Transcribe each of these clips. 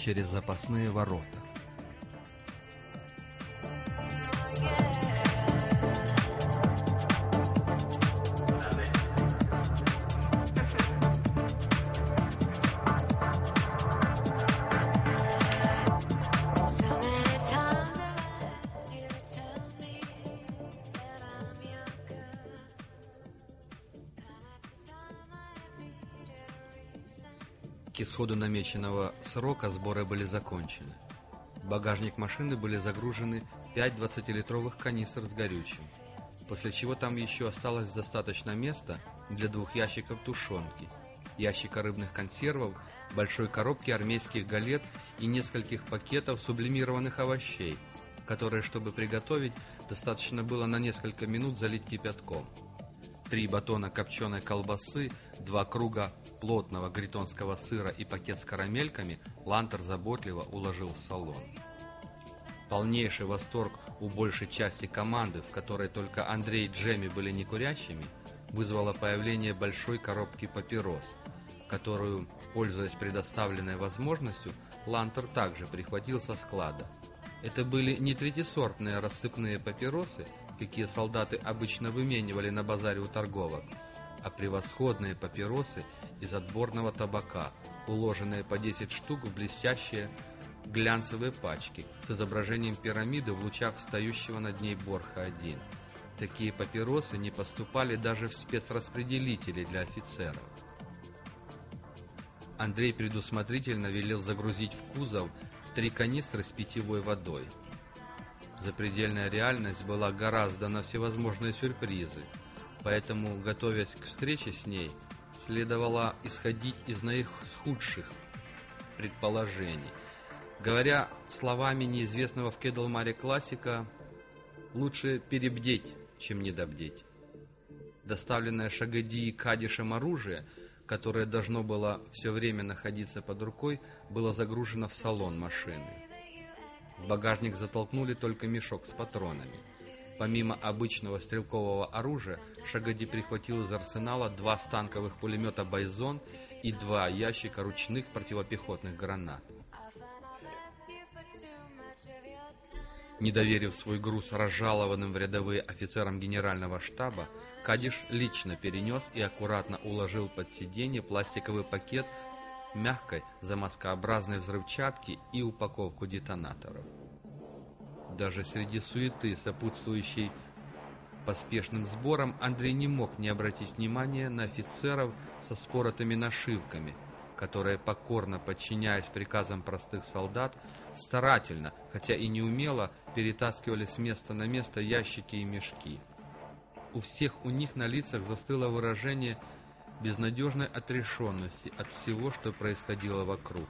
7 через запасные ворота. Исходу намеченного срока сборы были закончены. В багажник машины были загружены 5 20-литровых канистр с горючим, после чего там еще осталось достаточно места для двух ящиков тушенки, ящика рыбных консервов, большой коробки армейских галет и нескольких пакетов сублимированных овощей, которые, чтобы приготовить, достаточно было на несколько минут залить кипятком три батона копченой колбасы, два круга плотного гритонского сыра и пакет с карамельками Лантер заботливо уложил в салон. Полнейший восторг у большей части команды, в которой только Андрей и Джемми были не курящими, вызвало появление большой коробки папирос, которую, пользуясь предоставленной возможностью, Лантер также прихватил со склада. Это были не третисортные рассыпные папиросы, какие солдаты обычно выменивали на базаре у торговок, а превосходные папиросы из отборного табака, уложенные по 10 штук в блестящие глянцевые пачки с изображением пирамиды в лучах встающего над ней Борха-1. Такие папиросы не поступали даже в спецраспределители для офицеров. Андрей предусмотрительно велел загрузить в кузов три канистры с питьевой водой – Запредельная реальность была гораздо на всевозможные сюрпризы, поэтому, готовясь к встрече с ней, следовало исходить из наихудших предположений. Говоря словами неизвестного в Кедлмаре классика, лучше перебдеть, чем недобдеть. Доставленное Шагади и Кадишем оружие, которое должно было все время находиться под рукой, было загружено в салон машины. В багажник затолкнули только мешок с патронами. Помимо обычного стрелкового оружия, Шагади прихватил из арсенала два станковых пулемета «Байзон» и два ящика ручных противопехотных гранат. Не доверив свой груз разжалованным в рядовые офицерам генерального штаба, Кадиш лично перенес и аккуратно уложил под сиденье пластиковый пакет мягкой замазкообразной взрывчатки и упаковку детонаторов. Даже среди суеты, сопутствующей поспешным сборам, Андрей не мог не обратить внимания на офицеров со споротыми нашивками, которые, покорно подчиняясь приказам простых солдат, старательно, хотя и неумело, перетаскивали с места на место ящики и мешки. У всех у них на лицах застыло выражение безнадежной отрешенности от всего, что происходило вокруг.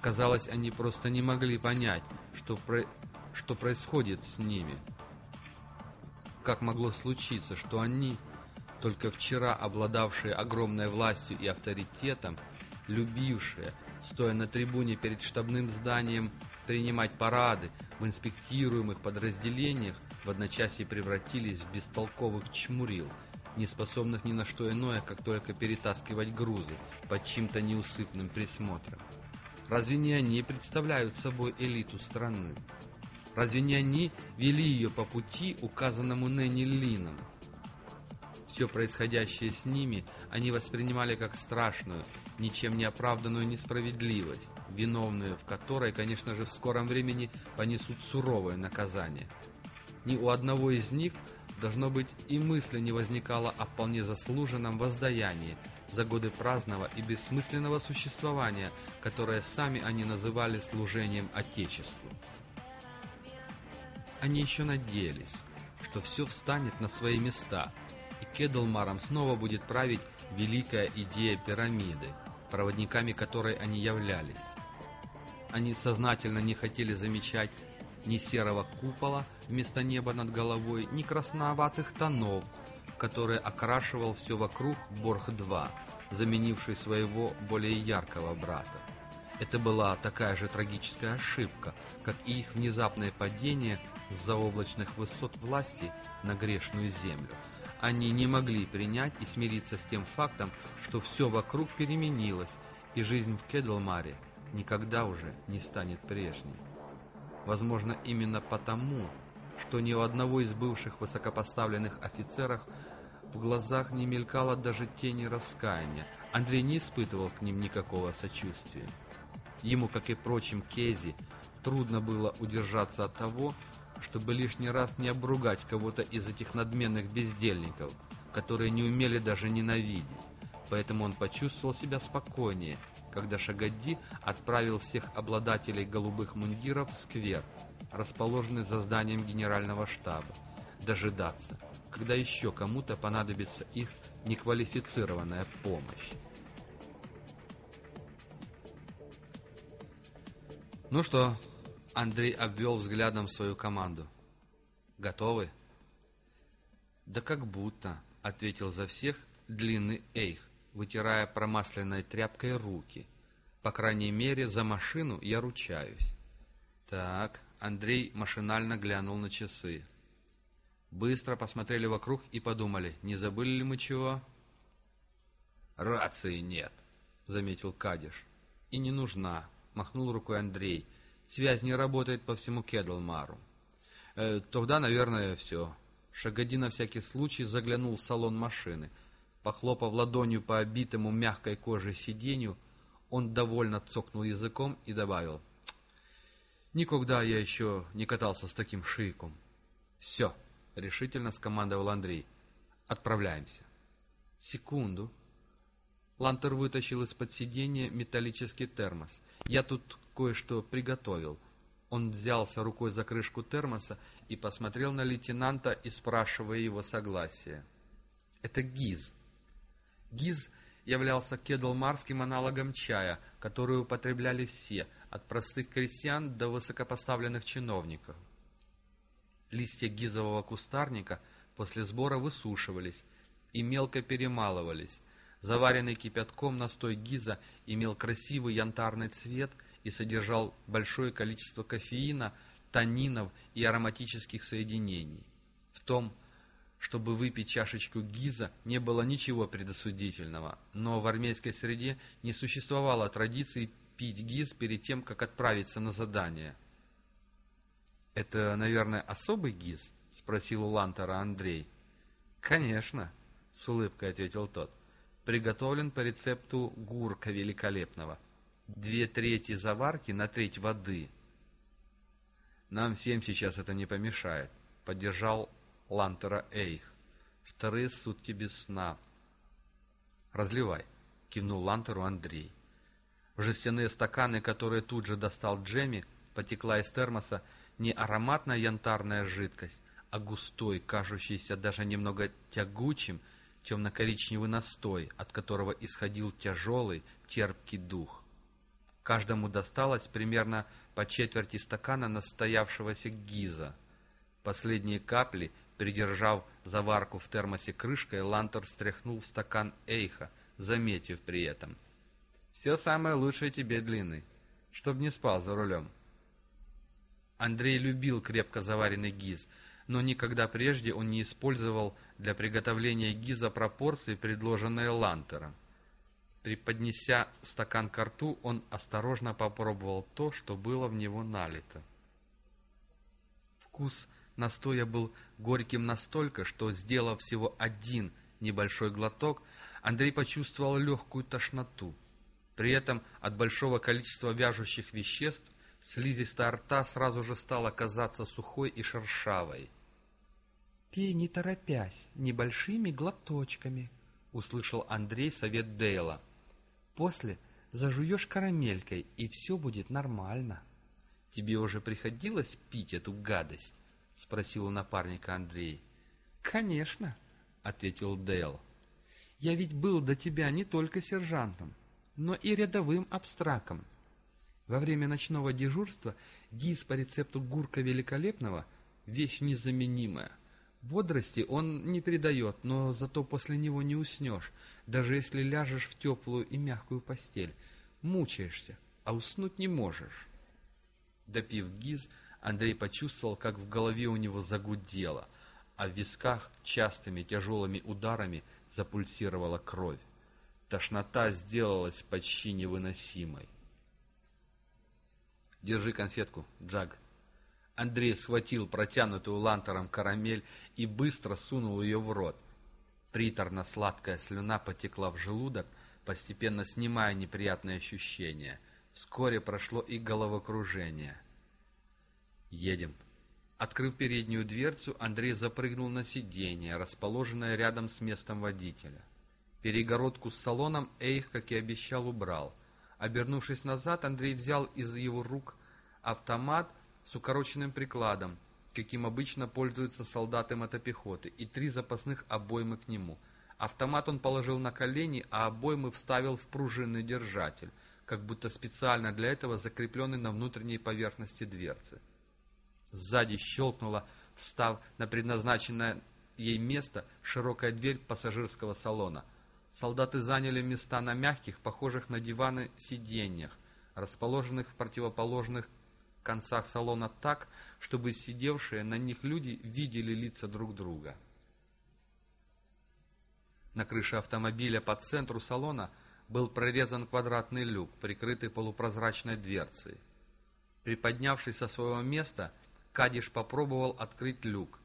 Казалось, они просто не могли понять, что, про... что происходит с ними. Как могло случиться, что они, только вчера обладавшие огромной властью и авторитетом, любившие, стоя на трибуне перед штабным зданием, принимать парады в инспектируемых подразделениях, в одночасье превратились в бестолковых чмурил – не способных ни на что иное, как только перетаскивать грузы под чьим-то неусыпным присмотром. Разве не они представляют собой элиту страны? Разве не они вели ее по пути, указанному Нэнни Лином? Все происходящее с ними они воспринимали как страшную, ничем не оправданную несправедливость, виновные в которой, конечно же, в скором времени понесут суровое наказание. Ни у одного из них Должно быть, и мысли не возникало о вполне заслуженном воздаянии за годы праздного и бессмысленного существования, которое сами они называли служением Отечеству. Они еще надеялись, что все встанет на свои места, и Кедлмаром снова будет править великая идея пирамиды, проводниками которой они являлись. Они сознательно не хотели замечать ни серого купола вместо неба над головой, ни красноватых тонов, которые окрашивал все вокруг Борх-2, заменивший своего более яркого брата. Это была такая же трагическая ошибка, как и их внезапное падение с заоблачных высот власти на грешную землю. Они не могли принять и смириться с тем фактом, что все вокруг переменилось, и жизнь в Кедлмаре никогда уже не станет прежней. Возможно, именно потому, что ни у одного из бывших высокопоставленных офицеров в глазах не мелькало даже тени раскаяния. Андрей не испытывал к ним никакого сочувствия. Ему, как и прочим Кези, трудно было удержаться от того, чтобы лишний раз не обругать кого-то из этих надменных бездельников, которые не умели даже ненавидеть. Поэтому он почувствовал себя спокойнее, когда Шагадди отправил всех обладателей голубых мундиров в сквер, расположенный за зданием генерального штаба, дожидаться, когда еще кому-то понадобится их неквалифицированная помощь. «Ну что?» — Андрей обвел взглядом свою команду. «Готовы?» «Да как будто», — ответил за всех длинный Эйх, вытирая промасленной тряпкой руки. «По крайней мере, за машину я ручаюсь». «Так», — Андрей машинально глянул на часы. Быстро посмотрели вокруг и подумали, не забыли ли мы чего? «Рации нет», — заметил Кадиш. «И не нужна», — махнул рукой Андрей. «Связь не работает по всему Кедлмару». «Э, «Тогда, наверное, все». Шагоди на всякий случай заглянул в салон машины. Похлопав ладонью по обитому мягкой коже сиденью, он довольно цокнул языком и добавил. «Никогда я еще не катался с таким шиком». «Все», — решительно скомандовал Андрей. «Отправляемся». «Секунду», Лантер вытащил из-под сиденья металлический термос. «Я тут кое-что приготовил». Он взялся рукой за крышку термоса и посмотрел на лейтенанта, и спрашивая его согласия. «Это ГИЗ». ГИЗ являлся кедлмарским аналогом чая, который употребляли все, от простых крестьян до высокопоставленных чиновников. Листья гизового кустарника после сбора высушивались и мелко перемалывались, Заваренный кипятком настой гиза имел красивый янтарный цвет и содержал большое количество кофеина, танинов и ароматических соединений. В том, чтобы выпить чашечку гиза, не было ничего предосудительного, но в армейской среде не существовало традиции пить гиз перед тем, как отправиться на задание. «Это, наверное, особый гиз?» — спросил у Лантера Андрей. «Конечно», — с улыбкой ответил тот приготовлен по рецепту Гурка Великолепного. Две трети заварки на треть воды. Нам всем сейчас это не помешает, поддержал Лантера Эйх. Вторые сутки без сна. Разливай, кивнул Лантеру Андрей. В жестяные стаканы, которые тут же достал Джемми, потекла из термоса не ароматная янтарная жидкость, а густой, кажущийся даже немного тягучим, темно-коричневый настой, от которого исходил тяжелый, терпкий дух. Каждому досталось примерно по четверти стакана настоявшегося гиза. Последние капли, придержав заварку в термосе крышкой, Лантер стряхнул в стакан эйха, заметив при этом. «Все самое лучшее тебе длины, чтоб не спал за рулем». Андрей любил крепко заваренный гиз — но никогда прежде он не использовал для приготовления гиза пропорции, предложенные Лантером. Приподнеся стакан к рту, он осторожно попробовал то, что было в него налито. Вкус настоя был горьким настолько, что, сделав всего один небольшой глоток, Андрей почувствовал легкую тошноту. При этом от большого количества вяжущих веществ слизистая рта сразу же стала казаться сухой и шершавой. «Пей не торопясь, небольшими глоточками», — услышал Андрей совет Дейла. «После зажуешь карамелькой, и все будет нормально». «Тебе уже приходилось пить эту гадость?» — спросил у напарника Андрей. «Конечно», — ответил Дейл. «Я ведь был до тебя не только сержантом, но и рядовым абстраком. Во время ночного дежурства гиз по рецепту Гурка Великолепного — вещь незаменимая. Бодрости он не придает, но зато после него не уснешь, даже если ляжешь в теплую и мягкую постель. Мучаешься, а уснуть не можешь. Допив гиз, Андрей почувствовал, как в голове у него загудело, а в висках частыми тяжелыми ударами запульсировала кровь. Тошнота сделалась почти невыносимой. «Держи конфетку, Джаг». Андрей схватил протянутую лантером карамель и быстро сунул ее в рот. Приторно-сладкая слюна потекла в желудок, постепенно снимая неприятные ощущения. Вскоре прошло и головокружение. «Едем». Открыв переднюю дверцу, Андрей запрыгнул на сиденье, расположенное рядом с местом водителя. Перегородку с салоном Эйх, как и обещал, убрал. Обернувшись назад, Андрей взял из его рук автомат с укороченным прикладом, каким обычно пользуются солдаты мотопехоты, и три запасных обоймы к нему. Автомат он положил на колени, а обоймы вставил в пружинный держатель, как будто специально для этого закрепленный на внутренней поверхности дверцы. Сзади щелкнула, встав на предназначенное ей место, широкая дверь пассажирского салона. Солдаты заняли места на мягких, похожих на диваны, сиденьях, расположенных в противоположных концах салона так, чтобы сидевшие на них люди видели лица друг друга. На крыше автомобиля по центру салона был прорезан квадратный люк, прикрытый полупрозрачной дверцей. Приподнявшись со своего места, Кадиш попробовал открыть люк.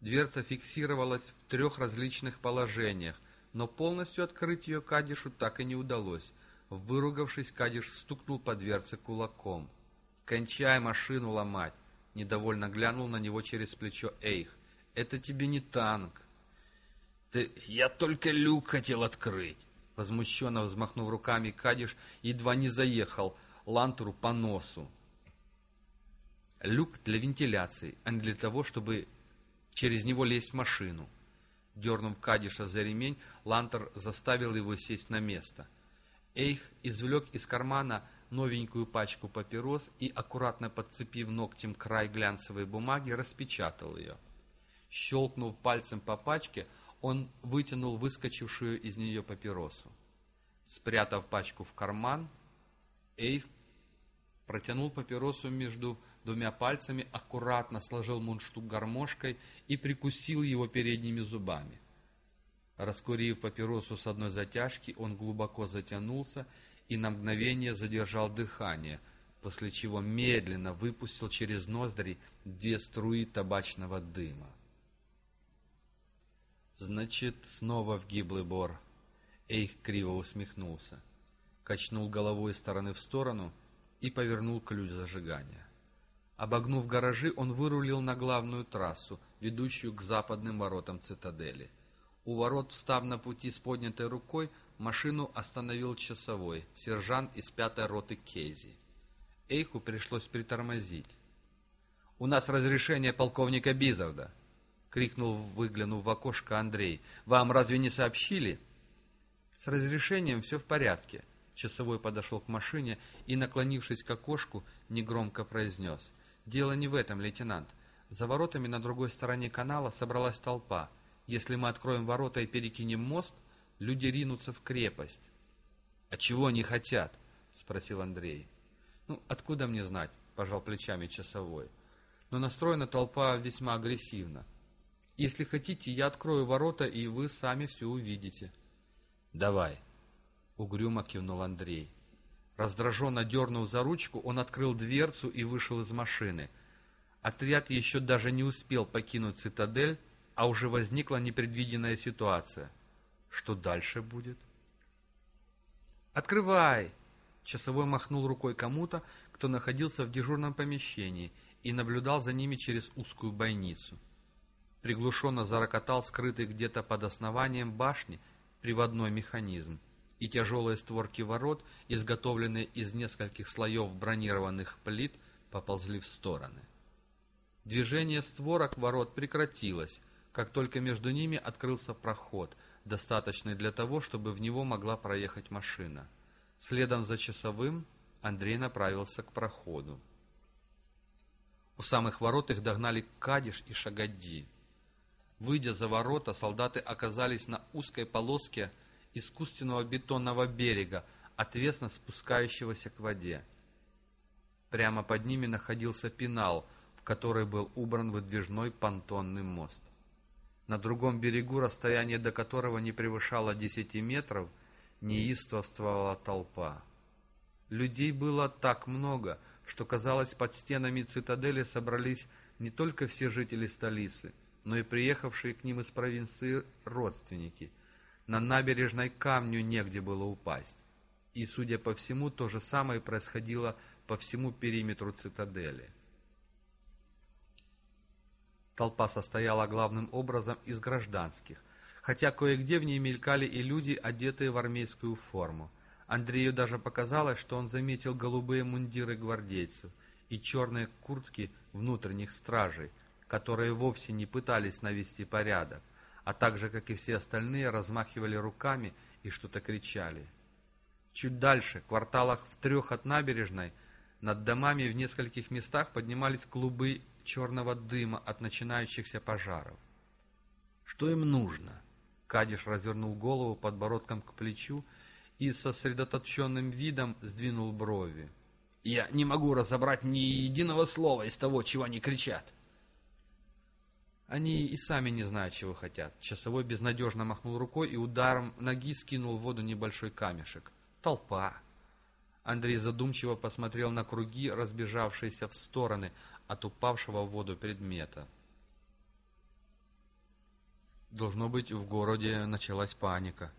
Дверца фиксировалась в трех различных положениях, но полностью открыть ее Кадишу так и не удалось. Выругавшись, Кадиш стукнул по дверце кулаком. «Кончай машину ломать!» Недовольно глянул на него через плечо Эйх. «Это тебе не танк!» «Ты... Я только люк хотел открыть!» Возмущенно взмахнув руками, Кадиш едва не заехал Лантеру по носу. Люк для вентиляции, а не для того, чтобы через него лезть в машину. Дернув Кадиша за ремень, Лантер заставил его сесть на место. Эйх извлек из кармана новенькую пачку папирос и, аккуратно подцепив ногтем край глянцевой бумаги, распечатал ее. Щелкнув пальцем по пачке, он вытянул выскочившую из нее папиросу. Спрятав пачку в карман, Эйх протянул папиросу между двумя пальцами, аккуратно сложил мундштук гармошкой и прикусил его передними зубами. Раскурив папиросу с одной затяжки, он глубоко затянулся и на мгновение задержал дыхание, после чего медленно выпустил через ноздри две струи табачного дыма. «Значит, снова в гиблый бор». Эйх криво усмехнулся, качнул головой из стороны в сторону и повернул ключ зажигания. Обогнув гаражи, он вырулил на главную трассу, ведущую к западным воротам цитадели. У ворот, встав на пути с поднятой рукой, машину остановил часовой, сержант из пятой роты Кейзи. Эйху пришлось притормозить. «У нас разрешение полковника Бизарда!» — крикнул, выглянув в окошко Андрей. «Вам разве не сообщили?» «С разрешением все в порядке». Часовой подошел к машине и, наклонившись к окошку, негромко произнес. «Дело не в этом, лейтенант. За воротами на другой стороне канала собралась толпа. Если мы откроем ворота и перекинем мост, люди ринутся в крепость. — А чего они хотят? — спросил Андрей. — Ну, откуда мне знать? — пожал плечами часовой. Но настроена толпа весьма агрессивно. Если хотите, я открою ворота, и вы сами все увидите. — Давай, — угрюмо кивнул Андрей. Раздраженно дернув за ручку, он открыл дверцу и вышел из машины. Отряд еще даже не успел покинуть цитадель, а уже возникла непредвиденная ситуация. Что дальше будет? «Открывай!» Часовой махнул рукой кому-то, кто находился в дежурном помещении и наблюдал за ними через узкую бойницу. Приглушенно зарокотал скрытый где-то под основанием башни приводной механизм, и тяжелые створки ворот, изготовленные из нескольких слоев бронированных плит, поползли в стороны. Движение створок ворот прекратилось, как только между ними открылся проход, достаточный для того, чтобы в него могла проехать машина. Следом за часовым Андрей направился к проходу. У самых ворот их догнали Кадиш и Шагадди. Выйдя за ворота, солдаты оказались на узкой полоске искусственного бетонного берега, отвесно спускающегося к воде. Прямо под ними находился пенал, в который был убран выдвижной понтонный мост. На другом берегу, расстояние до которого не превышало 10 метров, неистовствовала толпа. Людей было так много, что, казалось, под стенами цитадели собрались не только все жители столицы, но и приехавшие к ним из провинции родственники. На набережной камню негде было упасть. И, судя по всему, то же самое происходило по всему периметру цитадели. Толпа состояла главным образом из гражданских, хотя кое-где в ней мелькали и люди, одетые в армейскую форму. Андрею даже показалось, что он заметил голубые мундиры гвардейцев и черные куртки внутренних стражей, которые вовсе не пытались навести порядок, а также, как и все остальные, размахивали руками и что-то кричали. Чуть дальше, в кварталах в трех от набережной, над домами в нескольких местах поднимались клубы черного дыма от начинающихся пожаров. Что им нужно? Кадиш развернул голову подбородком к плечу и сосредоточенным видом сдвинул брови. «Я не могу разобрать ни единого слова из того, чего они кричат». Они и сами не знают, чего хотят. Часовой безнадежно махнул рукой и ударом ноги скинул в воду небольшой камешек. Толпа. Андрей задумчиво посмотрел на круги, разбежавшиеся в стороны, от упавшего в воду предмета. Должно быть, в городе началась паника.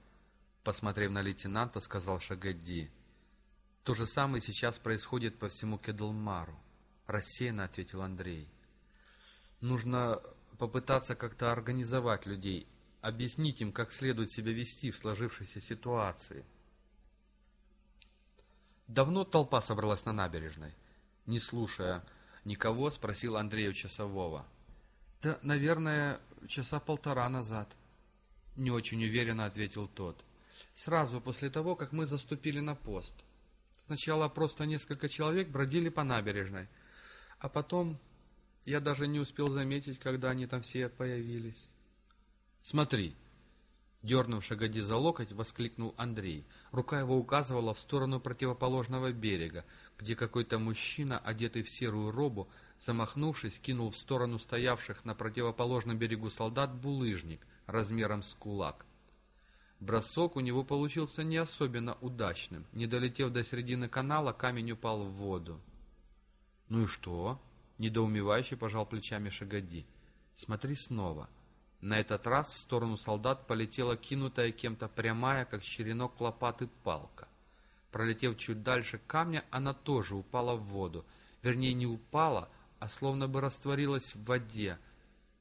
Посмотрев на лейтенанта, сказал Шагадди. То же самое сейчас происходит по всему Кедлмару. Рассеянно ответил Андрей. Нужно попытаться как-то организовать людей, объяснить им, как следует себя вести в сложившейся ситуации. Давно толпа собралась на набережной. Не слушая Никого спросил Андрей у часового. Да, наверное, часа полтора назад. Не очень уверенно ответил тот. Сразу после того, как мы заступили на пост. Сначала просто несколько человек бродили по набережной, а потом я даже не успел заметить, когда они там все появились. Смотри, Дернув Шагоди за локоть, воскликнул Андрей. Рука его указывала в сторону противоположного берега, где какой-то мужчина, одетый в серую робу, замахнувшись, кинул в сторону стоявших на противоположном берегу солдат булыжник размером с кулак. Бросок у него получился не особенно удачным. Не долетев до середины канала, камень упал в воду. «Ну и что?» — недоумевающе пожал плечами Шагоди. «Смотри снова». На этот раз в сторону солдат полетела кинутая кем-то прямая, как черенок лопаты, палка. Пролетев чуть дальше камня, она тоже упала в воду. Вернее, не упала, а словно бы растворилась в воде.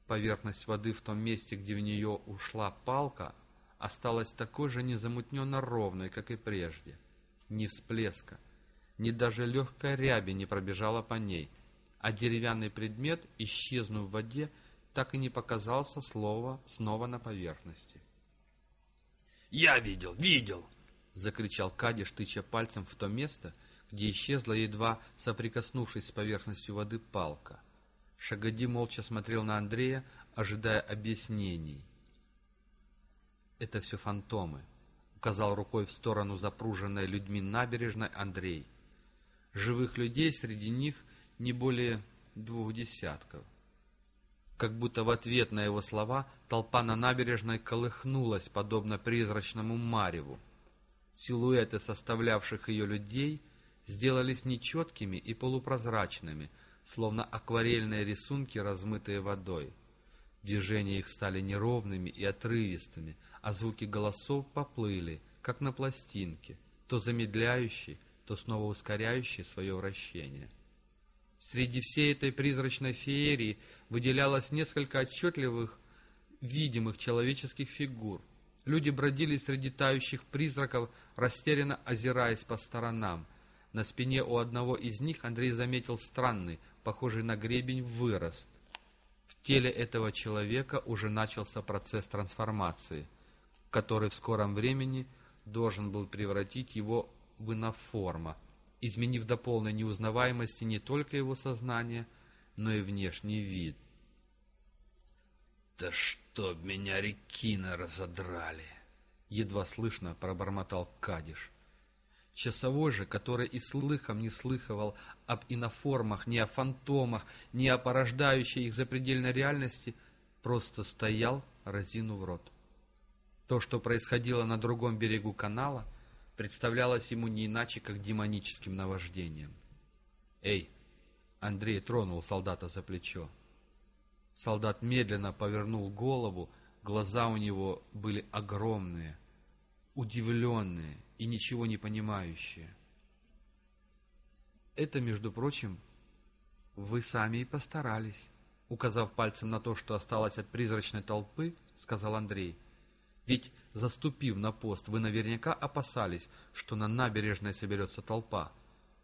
Поверхность воды в том месте, где в нее ушла палка, осталась такой же незамутненно ровной, как и прежде. Ни всплеска, ни даже легкой ряби не пробежала по ней, а деревянный предмет, исчезнув в воде, так и не показался слова снова на поверхности. «Я видел, видел!» — закричал Кадиш, тыча пальцем в то место, где исчезла, едва соприкоснувшись с поверхностью воды, палка. Шагоди молча смотрел на Андрея, ожидая объяснений. «Это все фантомы», — указал рукой в сторону запруженной людьми набережной Андрей. «Живых людей среди них не более двух десятков». Как будто в ответ на его слова толпа на набережной колыхнулась, подобно призрачному мареву. Силуэты составлявших ее людей сделались нечеткими и полупрозрачными, словно акварельные рисунки, размытые водой. Движения их стали неровными и отрывистыми, а звуки голосов поплыли, как на пластинке, то замедляющие, то снова ускоряющие свое вращение. Среди всей этой призрачной феерии выделялось несколько отчетливых, видимых человеческих фигур. Люди бродили среди тающих призраков, растерянно озираясь по сторонам. На спине у одного из них Андрей заметил странный, похожий на гребень, вырост. В теле этого человека уже начался процесс трансформации, который в скором времени должен был превратить его в иноформа, изменив до полной неузнаваемости не только его сознание, но и внешний вид. «Да чтоб меня рекины разодрали!» Едва слышно пробормотал Кадиш. Часовой же, который и слыхом не слыхивал об иноформах, ни о фантомах, ни о порождающей их запредельной реальности, просто стоял, разинув рот. То, что происходило на другом берегу канала — представлялось ему не иначе, как демоническим наваждением. «Эй!» — Андрей тронул солдата за плечо. Солдат медленно повернул голову, глаза у него были огромные, удивленные и ничего не понимающие. «Это, между прочим, вы сами и постарались», — указав пальцем на то, что осталось от призрачной толпы, сказал Андрей. «Ведь, заступив на пост, вы наверняка опасались, что на набережной соберется толпа,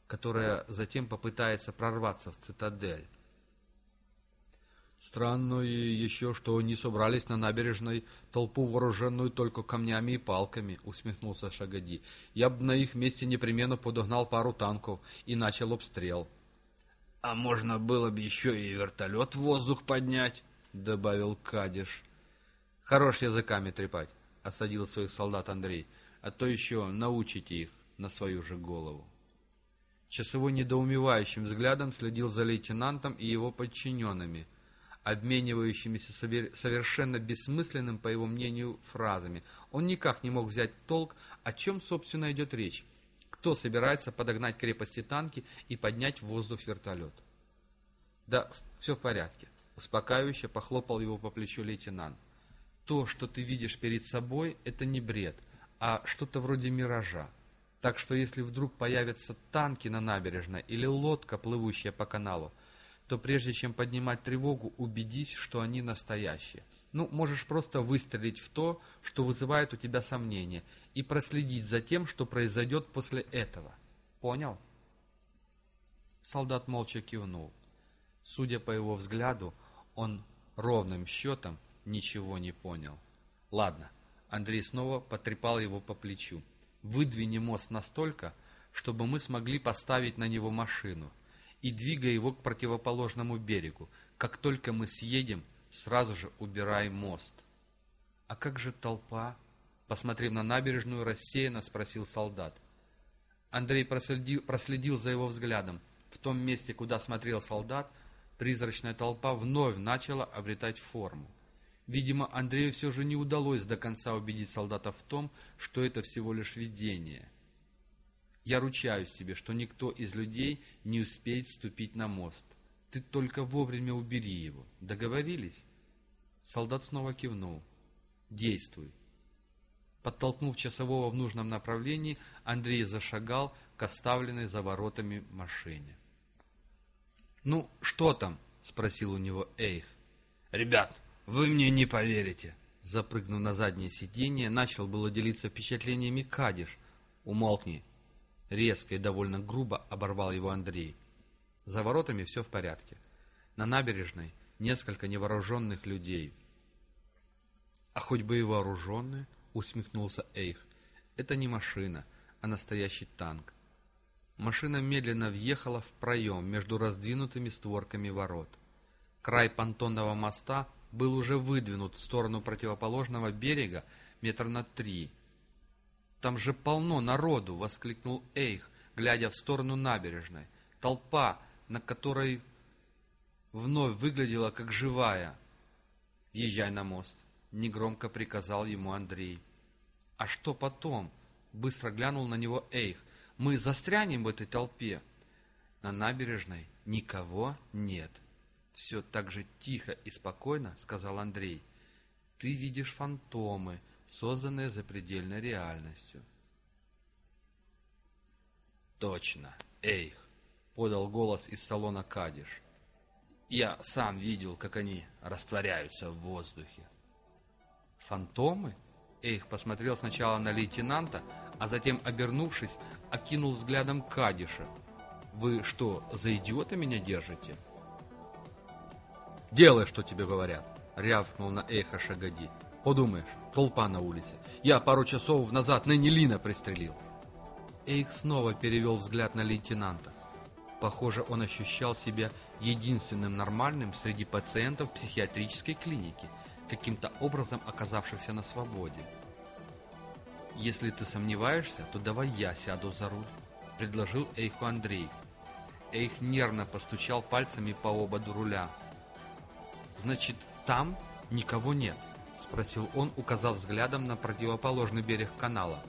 которая затем попытается прорваться в цитадель». Странно и еще, что не собрались на набережной толпу, вооруженную только камнями и палками, усмехнулся Шагади. Я бы на их месте непременно подогнал пару танков и начал обстрел. А можно было бы еще и вертолет в воздух поднять, добавил Кадиш. Хорош языками трепать, осадил своих солдат Андрей, а то еще научите их на свою же голову. Часовой недоумевающим взглядом следил за лейтенантом и его подчиненными — обменивающимися совершенно бессмысленным, по его мнению, фразами. Он никак не мог взять толк, о чем, собственно, идет речь. Кто собирается подогнать крепости танки и поднять в воздух вертолет? Да, все в порядке. Успокаивающе похлопал его по плечу лейтенант. То, что ты видишь перед собой, это не бред, а что-то вроде миража. Так что если вдруг появятся танки на набережной или лодка, плывущая по каналу, то прежде чем поднимать тревогу, убедись, что они настоящие. Ну, можешь просто выстрелить в то, что вызывает у тебя сомнения, и проследить за тем, что произойдет после этого. Понял? Солдат молча кивнул. Судя по его взгляду, он ровным счетом ничего не понял. Ладно, Андрей снова потрепал его по плечу. Выдвини мост настолько, чтобы мы смогли поставить на него машину и двигай его к противоположному берегу. Как только мы съедем, сразу же убирай мост. А как же толпа? Посмотрев на набережную, рассеянно спросил солдат. Андрей проследил, проследил за его взглядом. В том месте, куда смотрел солдат, призрачная толпа вновь начала обретать форму. Видимо, Андрею все же не удалось до конца убедить солдата в том, что это всего лишь видение – я ручаюсь тебе, что никто из людей не успеет вступить на мост. Ты только вовремя убери его. Договорились?» Солдат снова кивнул. «Действуй». Подтолкнув часового в нужном направлении, Андрей зашагал к оставленной за воротами машине. «Ну, что там?» — спросил у него Эйх. «Ребят, вы мне не поверите!» Запрыгнув на заднее сиденье, начал было делиться впечатлениями Кадиш. «Умолкни!» Резко и довольно грубо оборвал его Андрей. За воротами все в порядке. На набережной несколько невооруженных людей. «А хоть бы и вооруженные», — усмехнулся Эйх. «Это не машина, а настоящий танк». Машина медленно въехала в проем между раздвинутыми створками ворот. Край понтонного моста был уже выдвинут в сторону противоположного берега метр на три — там же полно народу!» — воскликнул Эйх, глядя в сторону набережной. Толпа, на которой вновь выглядела как живая. «Езжай на мост», — негромко приказал ему Андрей. «А что потом?» — быстро глянул на него Эйх. «Мы застрянем в этой толпе». На набережной никого нет. «Все так же тихо и спокойно», — сказал Андрей. «Ты видишь фантомы, созданное запредельной реальностью. «Точно, Эйх!» — подал голос из салона Кадиш. «Я сам видел, как они растворяются в воздухе». «Фантомы?» Эйх посмотрел сначала на лейтенанта, а затем, обернувшись, окинул взглядом Кадиша. «Вы что, за идиота меня держите?» «Делай, что тебе говорят!» — рявкнул на Эйха Шагади. Подумаешь, толпа на улице. Я пару часов назад ныне Лина пристрелил. Эйх снова перевел взгляд на лейтенанта. Похоже, он ощущал себя единственным нормальным среди пациентов психиатрической клиники, каким-то образом оказавшихся на свободе. «Если ты сомневаешься, то давай я сяду за руль», — предложил Эйху Андрей. Эйх нервно постучал пальцами по ободу руля. «Значит, там никого нет?» — спросил он, указав взглядом на противоположный берег канала.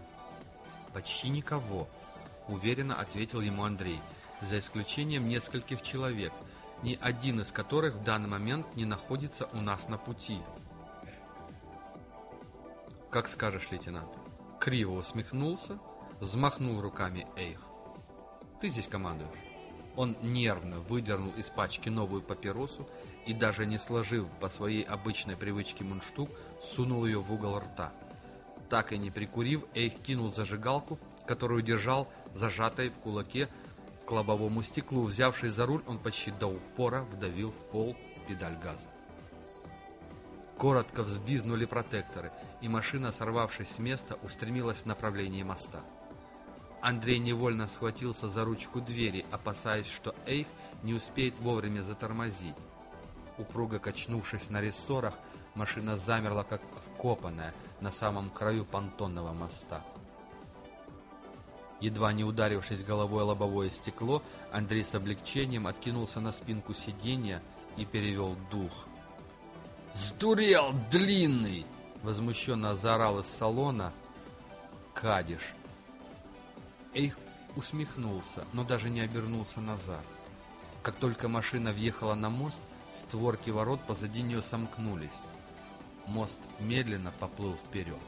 «Почти никого», — уверенно ответил ему Андрей, за исключением нескольких человек, ни один из которых в данный момент не находится у нас на пути. «Как скажешь, лейтенант». Криво усмехнулся, взмахнул руками Эйх. «Ты здесь командуешь». Он нервно выдернул из пачки новую папиросу и, даже не сложив по своей обычной привычке мундштук, сунул ее в угол рта. Так и не прикурив, Эйх кинул зажигалку, которую держал зажатой в кулаке к лобовому стеклу. Взявшись за руль, он почти до упора вдавил в пол педаль газа. Коротко взвизнули протекторы, и машина, сорвавшись с места, устремилась в направлении моста. Андрей невольно схватился за ручку двери, опасаясь, что Эйх не успеет вовремя затормозить. Упруго качнувшись на рессорах, машина замерла, как вкопанная, на самом краю понтонного моста. Едва не ударившись головой о лобовое стекло, Андрей с облегчением откинулся на спинку сиденья и перевел дух. «Сдурел, длинный!» — возмущенно заорал из салона Кадиш. Эйх усмехнулся, но даже не обернулся назад. Как только машина въехала на мост, створки ворот позади нее сомкнулись. Мост медленно поплыл вперед.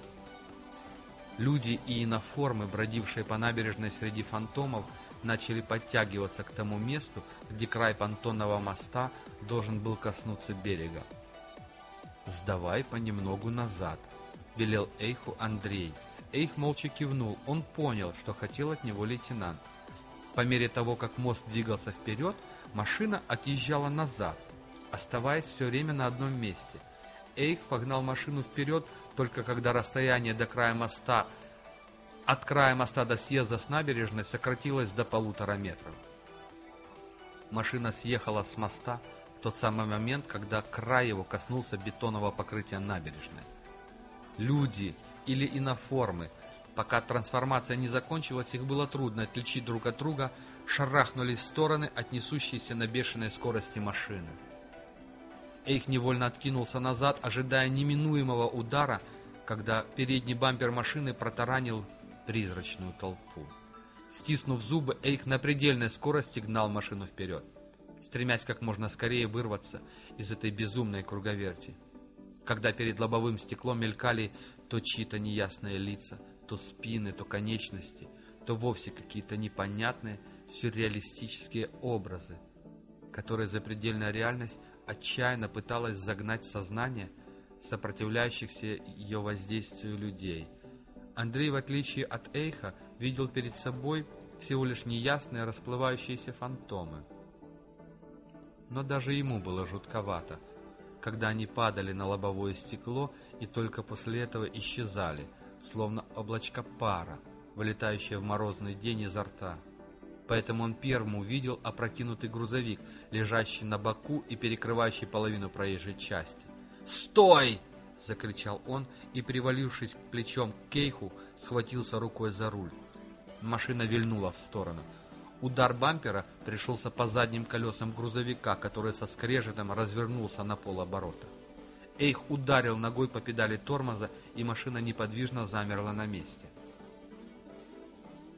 Люди и иноформы, бродившие по набережной среди фантомов, начали подтягиваться к тому месту, где край понтонного моста должен был коснуться берега. «Сдавай понемногу назад», — велел Эйху Андрей, Эйх молча кивнул. Он понял, что хотел от него лейтенант. По мере того, как мост двигался вперед, машина отъезжала назад, оставаясь все время на одном месте. Эйх погнал машину вперед, только когда расстояние до края моста, от края моста до съезда с набережной сократилось до полутора метров. Машина съехала с моста в тот самый момент, когда край его коснулся бетонного покрытия набережной. Люди, или иноформы. Пока трансформация не закончилась, их было трудно отличить друг от друга, шарахнулись в стороны от несущейся на бешеной скорости машины. Эйх невольно откинулся назад, ожидая неминуемого удара, когда передний бампер машины протаранил призрачную толпу. Стиснув зубы, Эйх на предельной скорости гнал машину вперед, стремясь как можно скорее вырваться из этой безумной круговерти. Когда перед лобовым стеклом мелькали то чьи-то неясные лица, то спины, то конечности, то вовсе какие-то непонятные сюрреалистические образы, которые запредельная реальность отчаянно пыталась загнать в сознание сопротивляющихся ее воздействию людей. Андрей, в отличие от Эйха, видел перед собой всего лишь неясные расплывающиеся фантомы. Но даже ему было жутковато – когда они падали на лобовое стекло и только после этого исчезали, словно облачко пара, вылетающее в морозный день изо рта. Поэтому он первым увидел опрокинутый грузовик, лежащий на боку и перекрывающий половину проезжей части. «Стой!» — закричал он и, привалившись плечом к Кейху, схватился рукой за руль. Машина вильнула в сторону — Удар бампера пришелся по задним колесам грузовика, который со скрежетом развернулся на полоборота. Эйх ударил ногой по педали тормоза, и машина неподвижно замерла на месте.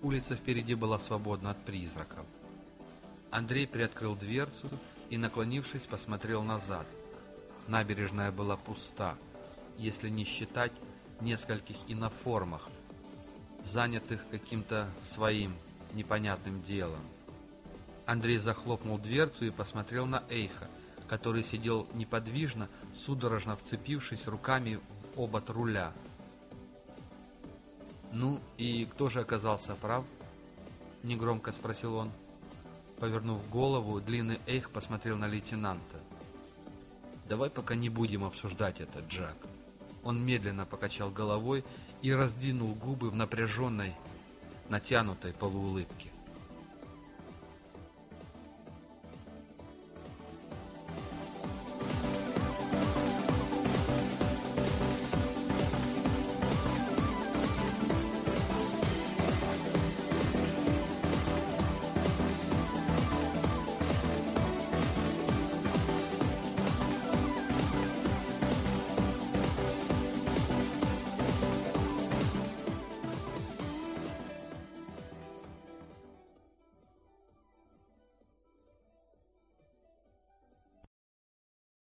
Улица впереди была свободна от призраков. Андрей приоткрыл дверцу и, наклонившись, посмотрел назад. Набережная была пуста, если не считать нескольких иноформах, занятых каким-то своим непонятным делом. Андрей захлопнул дверцу и посмотрел на Эйха, который сидел неподвижно, судорожно вцепившись руками в обод руля. «Ну, и кто же оказался прав?» — негромко спросил он. Повернув голову, длинный Эйх посмотрел на лейтенанта. «Давай пока не будем обсуждать это, Джак». Он медленно покачал головой и раздвинул губы в напряженной, натянутой полуулыбке.